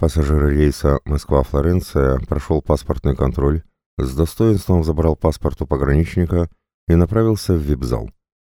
Пассажир рейса Москва-Флоренция прошел паспортный контроль, с достоинством забрал паспорт у пограничника и направился в вип-зал.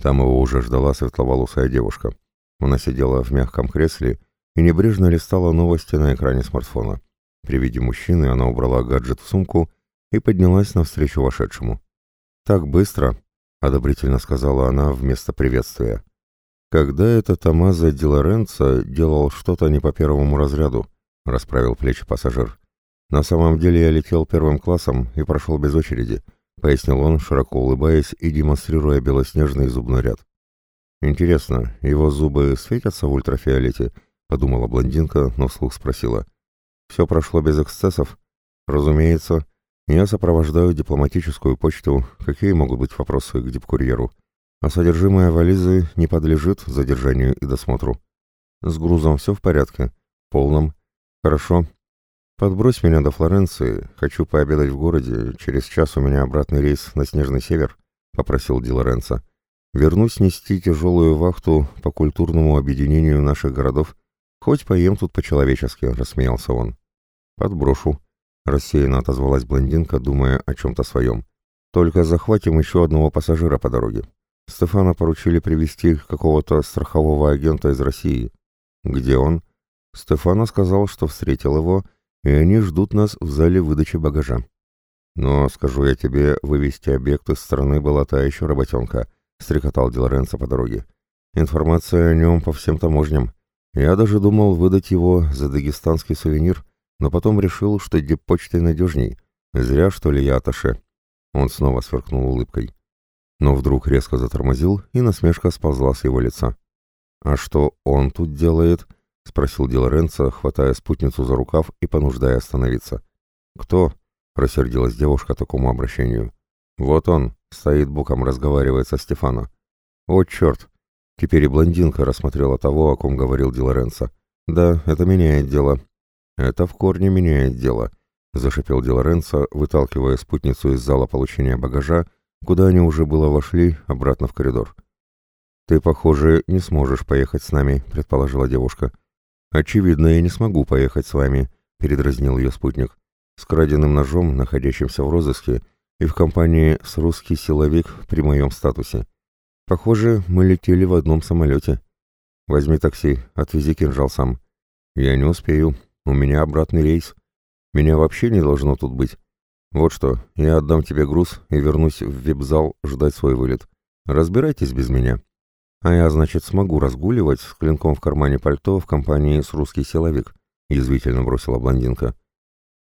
Там его уже ждала светловолосая девушка. Она сидела в мягком кресле и небрежно листала новости на экране смартфона. При виде мужчины она убрала гаджет в сумку и поднялась навстречу вошедшему. «Так быстро», — одобрительно сказала она вместо приветствия. «Когда это Томазо Ди Лоренцо делал что-то не по первому разряду», — расправил плечи пассажир. «На самом деле я летел первым классом и прошел без очереди», — пояснил он, широко улыбаясь и демонстрируя белоснежный зубной ряд. «Интересно, его зубы светятся в ультрафиолете?» — подумала блондинка, но вслух спросила. «Все прошло без эксцессов?» «Разумеется. Я сопровождаю дипломатическую почту. Какие могут быть вопросы к дипкурьеру?» «А содержимое вализы не подлежит задержанию и досмотру». «С грузом все в порядке?» «Полном». «Хорошо. Подбрось меня до Флоренции. Хочу пообедать в городе. Через час у меня обратный рейс на Снежный Север», — попросил Ди Лоренцо. «Вернусь нести тяжелую вахту по культурному объединению наших городов «Хоть поем тут по-человечески», — рассмеялся он. «Подброшу», — рассеянно отозвалась блондинка, думая о чем-то своем. «Только захватим еще одного пассажира по дороге. Стефана поручили привести какого-то страхового агента из России. Где он?» Стефана сказал, что встретил его, и они ждут нас в зале выдачи багажа. «Но, скажу я тебе, вывести объект из страны была та еще работенка», — стрекотал Делоренцо по дороге. «Информация о нем по всем таможням. Я даже думал выдать его за дагестанский сувенир, но потом решил, что деппочтой надежней. Зря, что ли, я аташе. Он снова сверкнул улыбкой. Но вдруг резко затормозил, и насмешка сползла с его лица. «А что он тут делает?» — спросил Делоренцо, хватая спутницу за рукав и понуждая остановиться. «Кто?» — рассердилась девушка такому обращению. «Вот он, стоит боком, разговаривает со Стефано». «О, черт! Теперь и блондинка рассмотрела того, о ком говорил Ди. «Да, это меняет дело». «Это в корне меняет дело», — зашипел Ди выталкивая спутницу из зала получения багажа, куда они уже было вошли, обратно в коридор. «Ты, похоже, не сможешь поехать с нами», — предположила девушка. «Очевидно, я не смогу поехать с вами», — передразнил ее спутник. «С краденным ножом, находящимся в розыске, и в компании с русский силовик при моем статусе. Похоже, мы летели в одном самолете. Возьми такси, отвези кинжал сам. Я не успею, у меня обратный рейс. Меня вообще не должно тут быть. Вот что, я отдам тебе груз и вернусь в вип-зал ждать свой вылет. Разбирайтесь без меня. А я, значит, смогу разгуливать с клинком в кармане пальто в компании с русский силовик, язвительно бросила блондинка.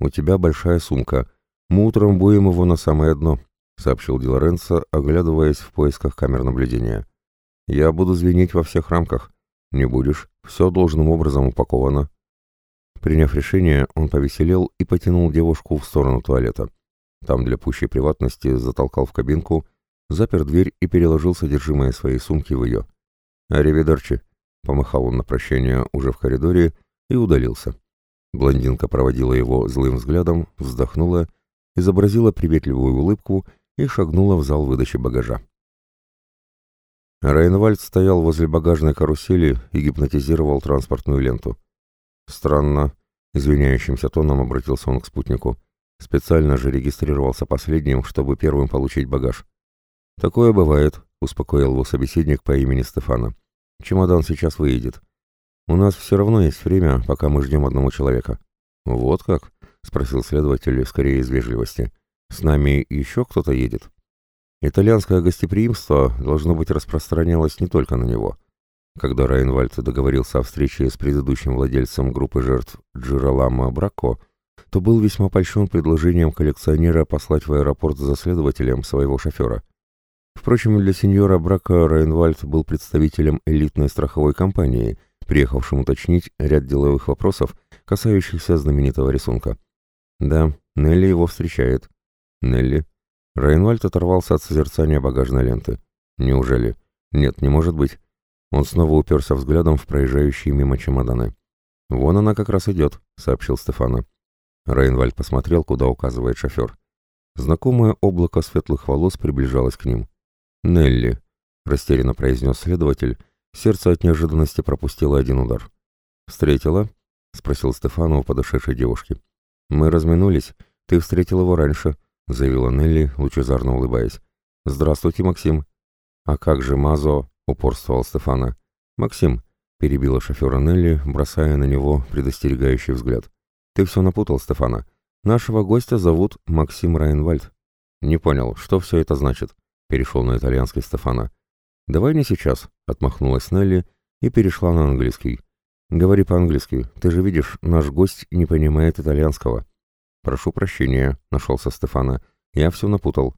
У тебя большая сумка. Мы утром будем его на самое дно. — сообщил Ди Лоренцо, оглядываясь в поисках камер наблюдения. «Я буду звенеть во всех рамках. Не будешь. Все должным образом упаковано». Приняв решение, он повеселел и потянул девушку в сторону туалета. Там для пущей приватности затолкал в кабинку, запер дверь и переложил содержимое своей сумки в ее. «Аривидерчи», — помахал он на прощание уже в коридоре и удалился. Блондинка проводила его злым взглядом, вздохнула, изобразила приветливую улыбку и шагнула в зал выдачи багажа. Рейнвальд стоял возле багажной карусели и гипнотизировал транспортную ленту. «Странно», — извиняющимся тоном обратился он к спутнику. «Специально же регистрировался последним, чтобы первым получить багаж». «Такое бывает», — успокоил его собеседник по имени Стефана. «Чемодан сейчас выедет. У нас все равно есть время, пока мы ждем одного человека». «Вот как?» — спросил следователь скорее из вежливости. С нами еще кто-то едет? Итальянское гостеприимство, должно быть, распространялось не только на него. Когда Райнвальд договорился о встрече с предыдущим владельцем группы жертв Джираламо Брако, то был весьма польщен предложением коллекционера послать в аэропорт за следователем своего шофера. Впрочем, для сеньора Брако Райнвальд был представителем элитной страховой компании, приехавшим уточнить ряд деловых вопросов, касающихся знаменитого рисунка. Да, Нелли его встречает. Нелли. Райнвальд оторвался от созерцания багажной ленты. Неужели? Нет, не может быть. Он снова уперся взглядом в проезжающие мимо чемоданы. «Вон она как раз идет», — сообщил Стефана. Рейнвальд посмотрел, куда указывает шофер. Знакомое облако светлых волос приближалось к ним. «Нелли», — растерянно произнес следователь, сердце от неожиданности пропустило один удар. «Встретила?» спросил Стефана у подошедшей девушки. «Мы разминулись. Ты встретил его раньше», — заявила Нелли, лучезарно улыбаясь. «Здравствуйте, Максим». «А как же Мазо?» — упорствовал Стефана. «Максим», — перебила шофера Нелли, бросая на него предостерегающий взгляд. «Ты все напутал, Стефана. Нашего гостя зовут Максим Райнвальд». «Не понял, что все это значит?» — перешел на итальянский Стефана. «Давай не сейчас», — отмахнулась Нелли и перешла на английский. «Говори по-английски. Ты же видишь, наш гость не понимает итальянского». «Прошу прощения», — нашелся Стефана. «Я все напутал».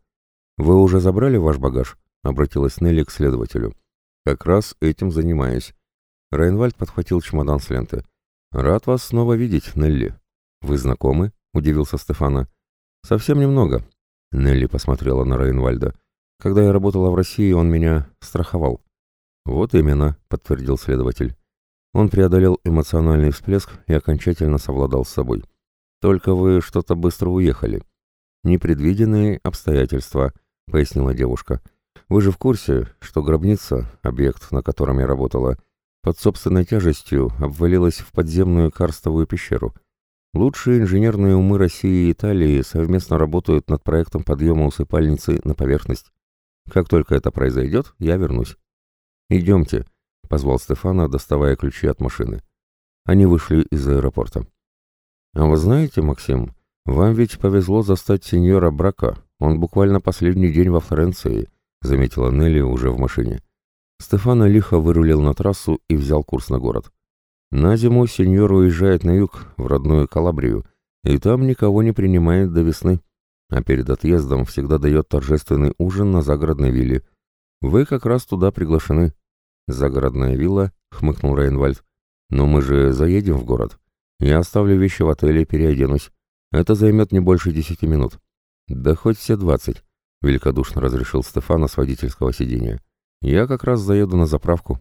«Вы уже забрали ваш багаж?» — обратилась Нелли к следователю. «Как раз этим занимаюсь». Райнвальд подхватил чемодан с ленты. «Рад вас снова видеть, Нелли». «Вы знакомы?» — удивился Стефана. «Совсем немного». Нелли посмотрела на Райнвальда. Когда я работала в России, он меня страховал. Вот именно, подтвердил следователь. Он преодолел эмоциональный всплеск и окончательно совладал с собой. Только вы что-то быстро уехали. Непредвиденные обстоятельства, пояснила девушка. Вы же в курсе, что гробница, объект, на котором я работала, под собственной тяжестью обвалилась в подземную карстовую пещеру. Лучшие инженерные умы России и Италии совместно работают над проектом подъема усыпальницы на поверхность. Как только это произойдет, я вернусь. «Идемте», — позвал Стефана, доставая ключи от машины. Они вышли из аэропорта. «А вы знаете, Максим, вам ведь повезло застать сеньора Брака. Он буквально последний день во Флоренции», — заметила Нелли уже в машине. Стефана лихо вырулил на трассу и взял курс на город. На зиму сеньор уезжает на юг, в родную Калабрию, и там никого не принимает до весны а перед отъездом всегда дает торжественный ужин на загородной вилле. Вы как раз туда приглашены. Загородная вилла, хмыкнул Рейнвальд. Но мы же заедем в город. Я оставлю вещи в отеле и переоденусь. Это займет не больше десяти минут. Да хоть все двадцать, великодушно разрешил Стефана с водительского сиденья. Я как раз заеду на заправку.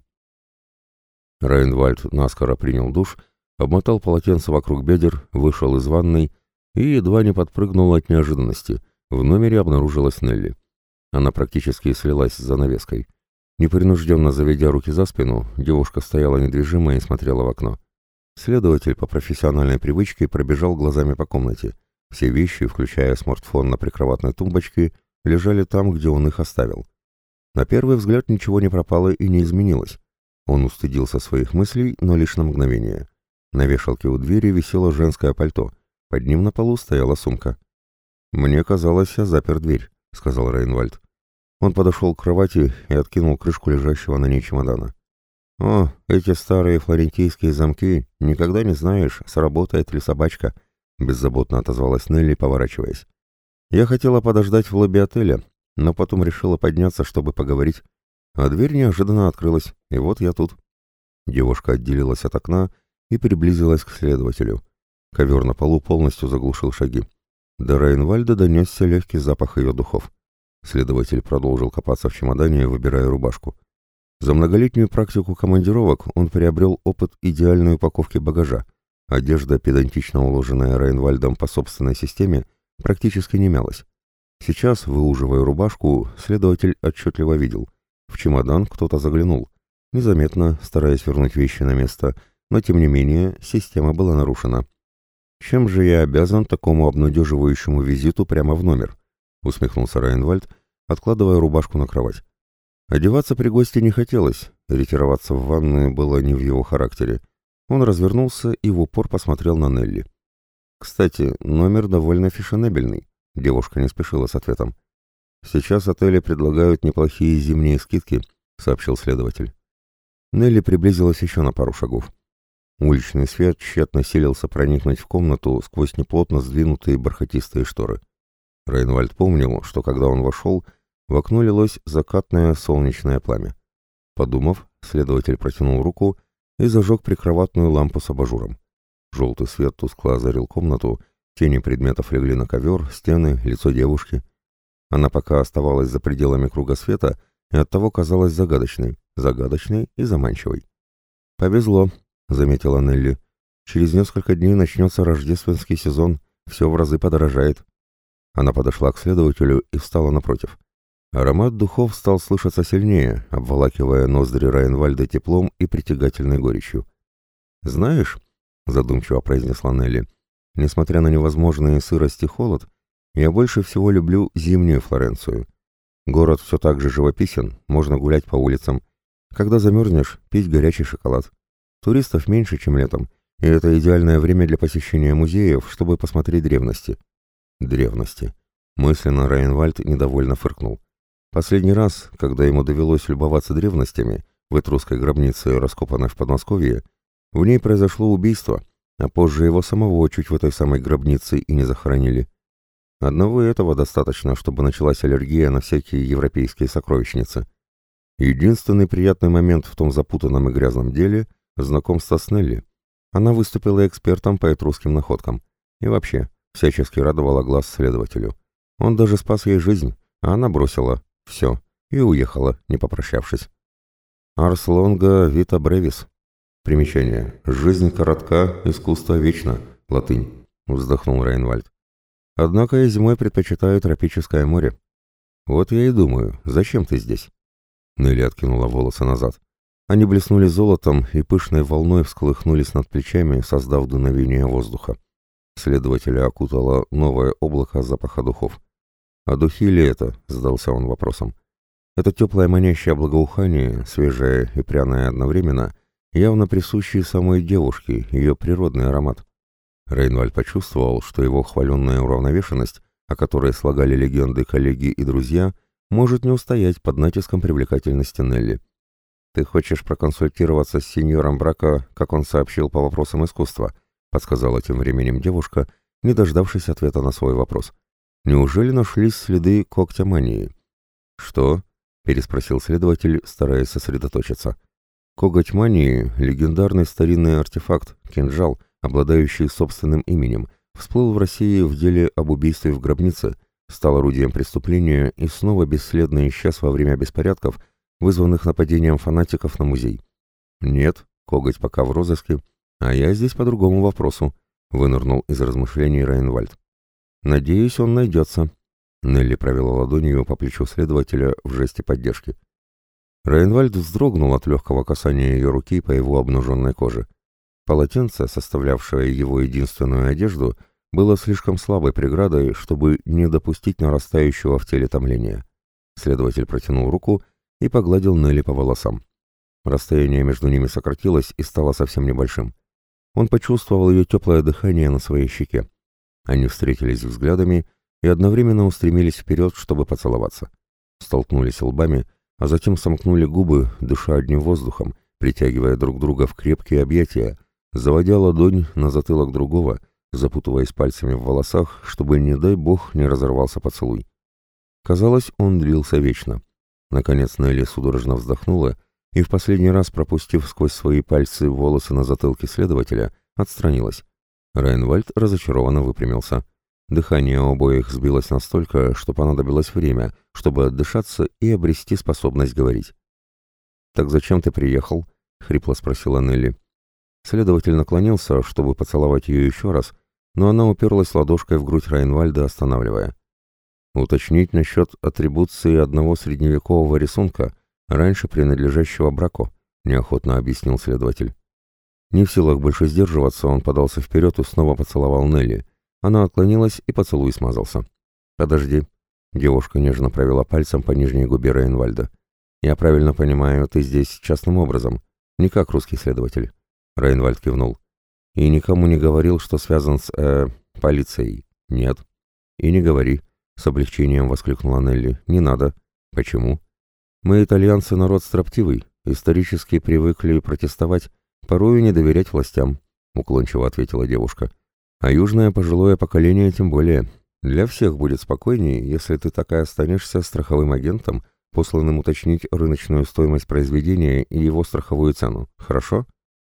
Рейнвальд наскоро принял душ, обмотал полотенце вокруг бедер, вышел из ванной и едва не подпрыгнул от неожиданности. В номере обнаружилась Нелли. Она практически слилась с занавеской. Непринужденно заведя руки за спину, девушка стояла недвижимо и смотрела в окно. Следователь по профессиональной привычке пробежал глазами по комнате. Все вещи, включая смартфон на прикроватной тумбочке, лежали там, где он их оставил. На первый взгляд ничего не пропало и не изменилось. Он устыдился своих мыслей, но лишь на мгновение. На вешалке у двери висело женское пальто — под ним на полу стояла сумка. «Мне казалось, я запер дверь», — сказал Рейнвальд. Он подошел к кровати и откинул крышку лежащего на ней чемодана. «О, эти старые флорентийские замки, никогда не знаешь, сработает ли собачка», — беззаботно отозвалась Нелли, поворачиваясь. «Я хотела подождать в лобби отеля, но потом решила подняться, чтобы поговорить. А дверь неожиданно открылась, и вот я тут». Девушка отделилась от окна и приблизилась к следователю. Ковер на полу полностью заглушил шаги. До Райнвальда донесся легкий запах ее духов. Следователь продолжил копаться в чемодане, выбирая рубашку. За многолетнюю практику командировок он приобрел опыт идеальной упаковки багажа. Одежда, педантично уложенная Райнвальдом по собственной системе, практически не мялась. Сейчас, выуживая рубашку, следователь отчетливо видел. В чемодан кто-то заглянул. Незаметно, стараясь вернуть вещи на место, но тем не менее система была нарушена. «Чем же я обязан такому обнадеживающему визиту прямо в номер?» — усмехнулся Райнвальд, откладывая рубашку на кровать. Одеваться при гости не хотелось, ретироваться в ванную было не в его характере. Он развернулся и в упор посмотрел на Нелли. «Кстати, номер довольно фешенебельный», — девушка не спешила с ответом. «Сейчас отели предлагают неплохие зимние скидки», — сообщил следователь. Нелли приблизилась еще на пару шагов. Уличный свет тщетно силился проникнуть в комнату сквозь неплотно сдвинутые бархатистые шторы. Рейнвальд помнил, что когда он вошел, в окно лилось закатное солнечное пламя. Подумав, следователь протянул руку и зажег прикроватную лампу с абажуром. Желтый свет тускло озарил комнату, тени предметов легли на ковер, стены, лицо девушки. Она пока оставалась за пределами круга света и оттого казалась загадочной, загадочной и заманчивой. «Повезло», — заметила Нелли. «Через несколько дней начнется рождественский сезон, все в разы подорожает». Она подошла к следователю и встала напротив. Аромат духов стал слышаться сильнее, обволакивая ноздри Райнвальда теплом и притягательной горечью. «Знаешь, задумчиво произнесла Нелли. «Несмотря на невозможные сырость и холод, я больше всего люблю зимнюю Флоренцию. Город все так же живописен, можно гулять по улицам. Когда замерзнешь, пить горячий шоколад. Туристов меньше, чем летом, и это идеальное время для посещения музеев, чтобы посмотреть древности. Древности. Мысленно Райнвальд недовольно фыркнул. Последний раз, когда ему довелось любоваться древностями, в этрусской гробнице, раскопанной в Подмосковье, в ней произошло убийство, а позже его самого чуть в этой самой гробнице и не захоронили. Одного этого достаточно, чтобы началась аллергия на всякие европейские сокровищницы. Единственный приятный момент в том запутанном и грязном деле — знакомство с Нелли. Она выступила экспертом по этрусским находкам. И вообще, всячески радовала глаз следователю. Он даже спас ей жизнь, а она бросила. Все. И уехала, не попрощавшись. Арс лонга вита бревис. Примечание. Жизнь коротка, искусство вечно. Латынь. Вздохнул Рейнвальд. Однако я зимой предпочитаю тропическое море. Вот я и думаю, зачем ты здесь? Нелли откинула волосы назад. Они блеснули золотом и пышной волной всколыхнулись над плечами, создав дуновение воздуха. Следователя окутало новое облако запаха духов. «А духи ли это?» — задался он вопросом. Это теплое манящее благоухание, свежее и пряное одновременно, явно присущее самой девушке, ее природный аромат. Рейнвальд почувствовал, что его хваленная уравновешенность, о которой слагали легенды коллеги и друзья, может не устоять под натиском привлекательности Нелли. «Ты хочешь проконсультироваться с сеньором брака, как он сообщил по вопросам искусства», подсказала тем временем девушка, не дождавшись ответа на свой вопрос. «Неужели нашлись следы когтя мании?» «Что?» — переспросил следователь, стараясь сосредоточиться. «Коготь мании — легендарный старинный артефакт, кинжал, обладающий собственным именем, всплыл в России в деле об убийстве в гробнице, стал орудием преступления и снова бесследно исчез во время беспорядков, вызванных нападением фанатиков на музей. «Нет, коготь пока в розыске, а я здесь по другому вопросу», — вынырнул из размышлений Рейнвальд. «Надеюсь, он найдется». Нелли провела ладонью по плечу следователя в жесте поддержки. Рейнвальд вздрогнул от легкого касания ее руки по его обнаженной коже. Полотенце, составлявшее его единственную одежду, было слишком слабой преградой, чтобы не допустить нарастающего в теле томления. Следователь протянул руку и погладил Нелли по волосам. Расстояние между ними сократилось и стало совсем небольшим. Он почувствовал ее теплое дыхание на своей щеке. Они встретились взглядами и одновременно устремились вперед, чтобы поцеловаться. Столкнулись лбами, а затем сомкнули губы, дыша одним воздухом, притягивая друг друга в крепкие объятия, заводя ладонь на затылок другого, запутываясь пальцами в волосах, чтобы, не дай бог, не разорвался поцелуй. Казалось, он длился вечно. Наконец Нелли судорожно вздохнула и, в последний раз пропустив сквозь свои пальцы волосы на затылке следователя, отстранилась. Райнвальд разочарованно выпрямился. Дыхание обоих сбилось настолько, что понадобилось время, чтобы отдышаться и обрести способность говорить. «Так зачем ты приехал?» — хрипло спросила Нелли. Следователь наклонился, чтобы поцеловать ее еще раз, но она уперлась ладошкой в грудь Райнвальда, останавливая. Уточнить насчет атрибуции одного средневекового рисунка, раньше принадлежащего браку, неохотно объяснил следователь. Не в силах больше сдерживаться, он подался вперед и снова поцеловал Нелли. Она отклонилась, и поцелуй смазался. «Подожди». Девушка нежно провела пальцем по нижней губе Рейнвальда. «Я правильно понимаю, ты здесь частным образом, не как русский следователь». Рейнвальд кивнул. «И никому не говорил, что связан с, э, полицией?» «Нет». «И не говори», — с облегчением воскликнула Нелли. «Не надо». «Почему?» «Мы, итальянцы, народ строптивый, исторически привыкли протестовать, порою не доверять властям», — уклончиво ответила девушка. «А южное пожилое поколение тем более. Для всех будет спокойнее, если ты так и останешься страховым агентом, посланным уточнить рыночную стоимость произведения и его страховую цену. Хорошо?»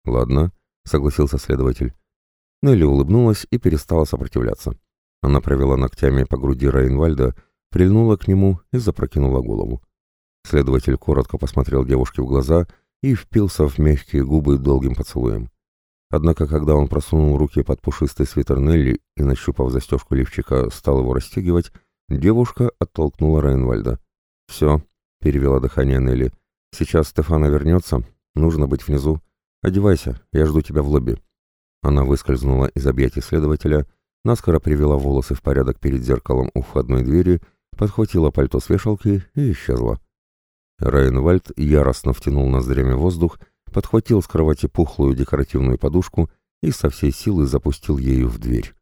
«Ладно», — согласился следователь. Нелли улыбнулась и перестала сопротивляться. Она провела ногтями по груди Райнвальда, прильнула к нему и запрокинула голову. Следователь коротко посмотрел девушке в глаза и впился в мягкие губы долгим поцелуем. Однако, когда он просунул руки под пушистый свитер Нелли и, нащупав застежку лифчика, стал его расстегивать, девушка оттолкнула Райнвальда. «Все», — перевела дыхание Нелли, — «сейчас Стефана вернется, нужно быть внизу. Одевайся, я жду тебя в лобби». Она выскользнула из объятий следователя, наскоро привела волосы в порядок перед зеркалом у входной двери, подхватила пальто с вешалки и исчезла. Райнвальд яростно втянул ноздрями воздух, подхватил с кровати пухлую декоративную подушку и со всей силы запустил ею в дверь.